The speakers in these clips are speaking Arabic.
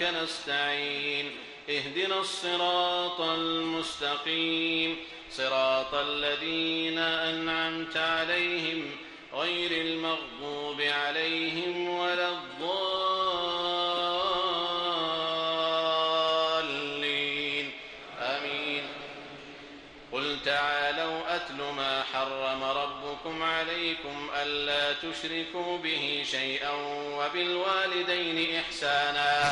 وإياك نستعين. اهدنا الصراط المستقيم. صراط الذين أنعمت عليهم غير المغضوب عليهم ولا الضالين. آمين. قل تعالوا أتل ما حرم ربكم عليكم ألا تشركوا به شيئا وبالوالدين إحسانا.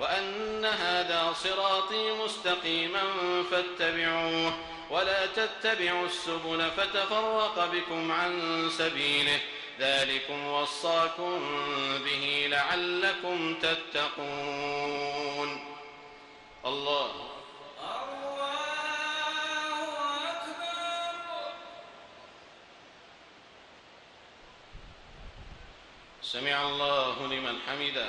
وأن هذا صراطي مستقيما فاتبعوه ولا تتبعوا السبل فتفرق بكم عن سبيله ذلكم وصاكم به لعلكم تتقون. الله. سمع الله لمن حمده.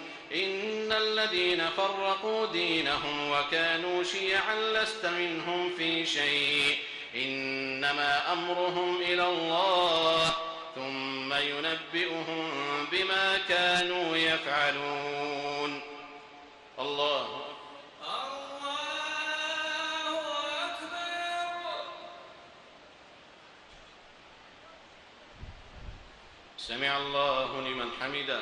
الذين فرقوا دينهم وكانوا شيعا لست منهم في شيء. إنما أمرهم إلى الله ثم ينبئهم بما كانوا يفعلون. الله الله أكبر. سمع الله لمن حمده.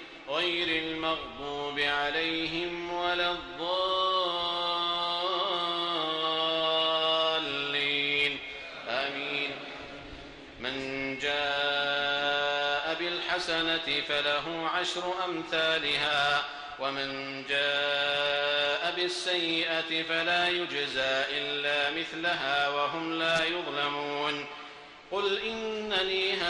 غير المغضوب عليهم ولا الضالين. آمين. من جاء بالحسنة فله عشر أمثالها ومن جاء بالسيئة فلا يجزى إلا مثلها وهم لا يظلمون. قل إنني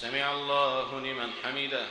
سمع الله لمن حمده.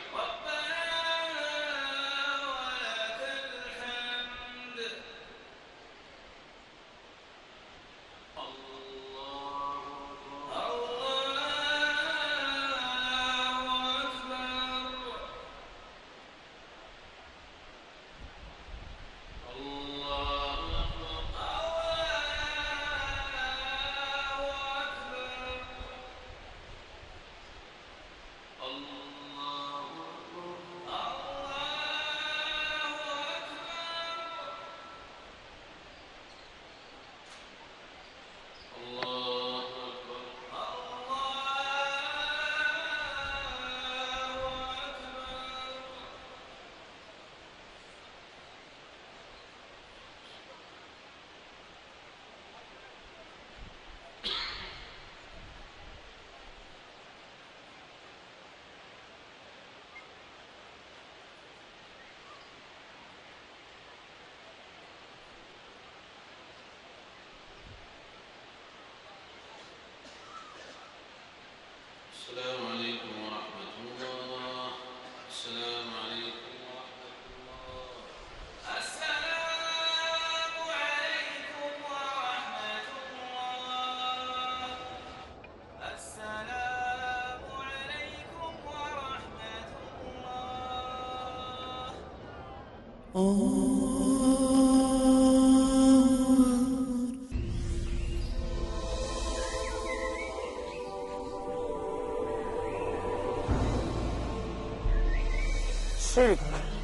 শিখ,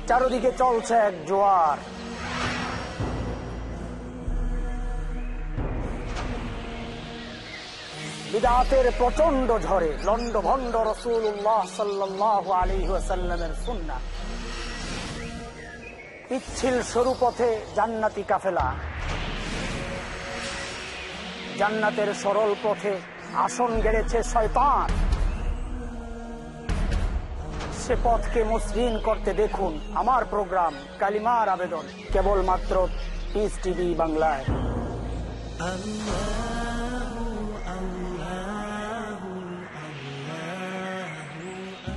চারদিকে চলছে এক জোয়ার। বিদাতের প্রচণ্ড ঝড়ে লন্ড ভন্ড রসুল্লাহ সাল্লাহ আলী সাল্লামের সুন্না পিচ্ছিল সরু পথে জান্নাতি কাফেলা। জান্নাতের সরল পথে আসন গেড়েছে শয়তান। সে পথকে মসৃণ করতে দেখুন আমার প্রোগ্রাম, কালিমার আবেদন, কেবলমাত্র পিস টিভি বাংলায়।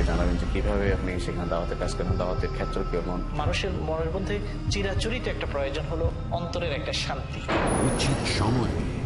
আমাদেরকে জানাবেন যে কীভাবে আপনি সেখানে দাওয়াতের কাজ করেন দাওয়াতের ক্ষেত্র কেমন? মানুষের মনের মধ্যে চিরাচরিত একটা প্রয়োজন হলো অন্তরের একটা শান্তি। উচিত সময়।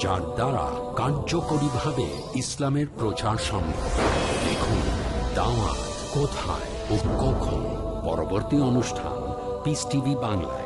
যার দ্বারা কার্যকরীভাবে ইসলামের প্রচার সম্ভব। দেখুন দাওয়া কোথায় ও কখন। পরবর্তী অনুষ্ঠান পিস টিভি বাংলায়।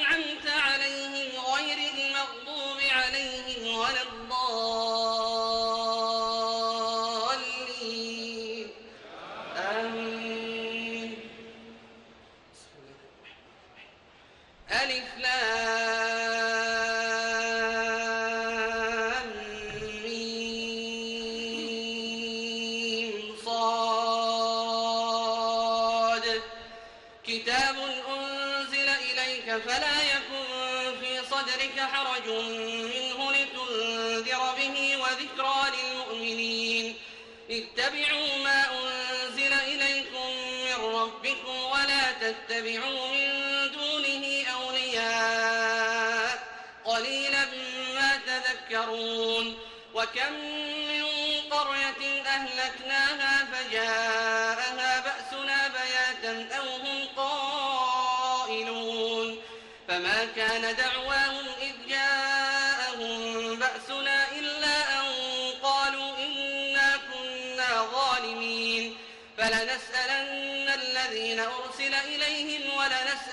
صدرك حرج منه لتنذر به وذكرى للمؤمنين. اتبعوا ما أنزل إليكم من ربكم ولا تتبعوا من دونه أولياء قليلا ما تذكرون. وكم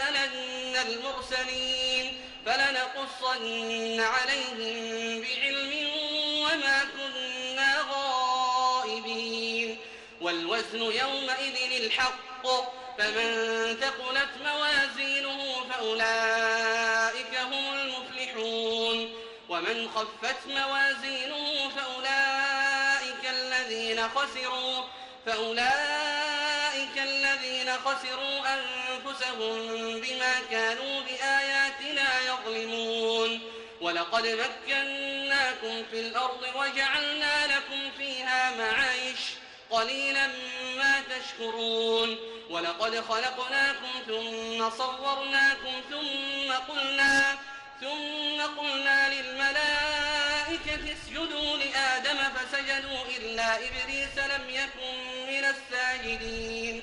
ولنسألن المرسلين فلنقصن عليهم بعلم وما كنا غائبين والوزن يومئذ الحق فمن ثقلت موازينه فأولئك هم المفلحون ومن خفت موازينه فأولئك الذين خسروا فأولئك الذين خسروا أنفسهم بما كانوا بآياتنا يظلمون. ولقد مكناكم في الأرض وجعلنا لكم فيها معايش قليلا ما تشكرون. ولقد خلقناكم ثم صورناكم ثم قلنا ثم قلنا للملائكة اسجدوا لآدم فسجدوا إلا إبليس لم يكن من الساجدين.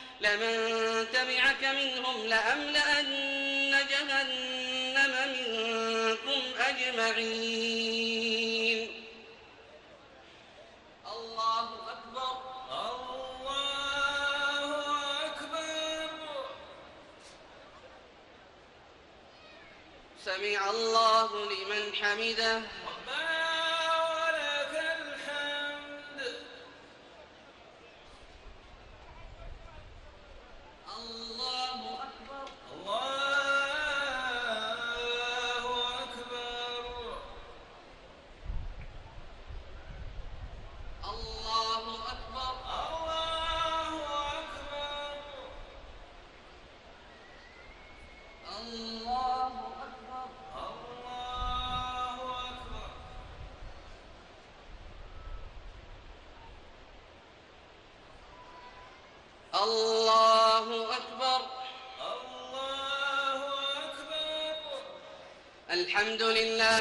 لمن تبعك منهم لأملأن جهنم منكم أجمعين. الله أكبر. الله أكبر. سمع الله لمن حمده.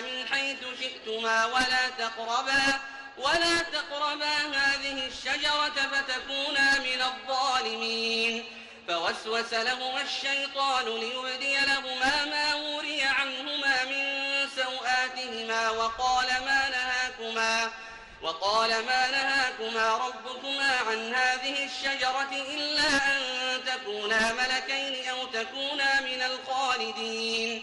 من حيث شئتما ولا تقربا ولا تقربا هذه الشجرة فتكونا من الظالمين. فوسوس لهما الشيطان ليبدي لهما ما وري عنهما من سوآتهما وقال ما نهاكما وقال ما نهاكما ربكما عن هذه الشجرة إلا أن تكونا ملكين أو تكونا من الخالدين.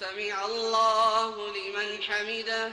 سمع الله لمن حمده.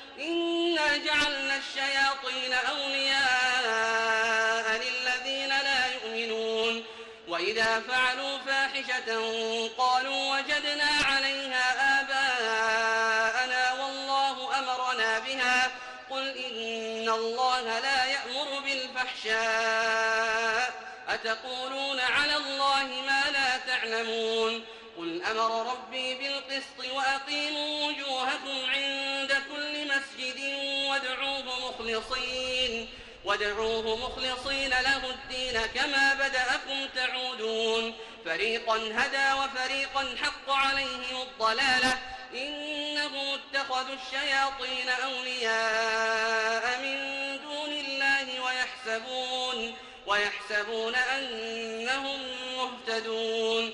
إنا جعلنا الشياطين أولياء للذين لا يؤمنون وإذا فعلوا فاحشة قالوا وجدنا عليها آباءنا والله أمرنا بها قل إن الله لا يأمر بالفحشاء أتقولون على الله ما لا تعلمون قل أمر ربي بالقسط وأقيموا وجوهكم عند وادعوه مخلصين وادعوه مخلصين له الدين كما بدأكم تعودون. فريقا هدى وفريقا حق عليهم الضلالة. إنهم اتخذوا الشياطين أولياء من دون الله ويحسبون ويحسبون أنهم مهتدون.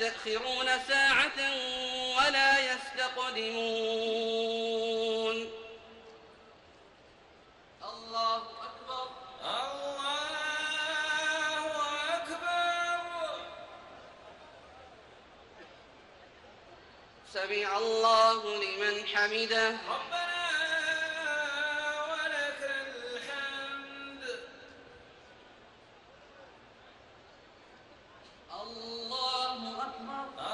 يستأخرون ساعة ولا يستقدمون. الله أكبر. الله أكبر. سمع الله لمن حمده. ربنا ولك الحمد الله أكبر الله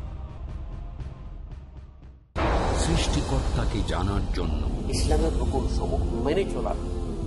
সৃষ্টিকর্তাকে জানার জন্য। ইসলামের হুকুম মেনে চলার।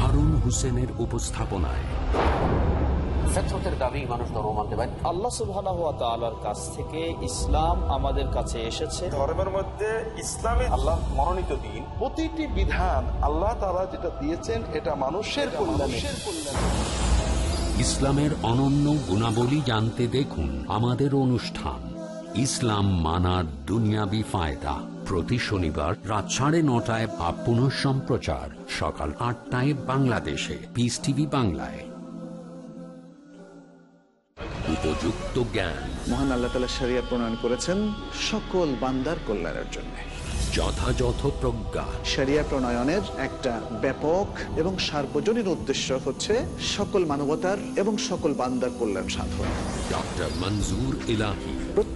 হারুন হুসেনের উপস্থাপনায়। দাবি মানুষ ধর্ম মানতে পারে আল্লাহ সুবহানাহু ওয়া তাআলার কাছ থেকে ইসলাম আমাদের কাছে এসেছে। ধর্মের মধ্যে ইসলামে আল্লাহ মনোনীত দিন। প্রতিটি বিধান আল্লাহ তাআলা যেটা দিয়েছেন এটা মানুষের কল্যাণে ইসলামের অনন্য গুণাবলী জানতে দেখুন আমাদের অনুষ্ঠান। ইসলাম মানার দুনিয়াবি ফায়দা। প্রতি শনিবার রাত সাড়ে নটায় বা পুনঃ সম্প্রচার। সকাল আটটায় বাংলাদেশে। পিস টিভি বাংলায়। উপযুক্ত জ্ঞান। মহান আল্লাহ তালা শরিয়া প্রণয়ন করেছেন সকল বান্দার কল্যাণের জন্য। যথাযথ প্রজ্ঞা। শরিয়া প্রণয়নের একটা ব্যাপক এবং সার্বজনীন উদ্দেশ্য হচ্ছে সকল মানবতার এবং সকল বান্দার কল্যাণ সাধন। ডক্টর মঞ্জুর ইলাহি।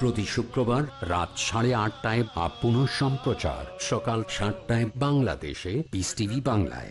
প্রতি শুক্রবার রাত সাড়ে আটটায় বা পুনঃ সম্প্রচার সকাল সাতটায় বাংলাদেশে পিস টিভি বাংলায়।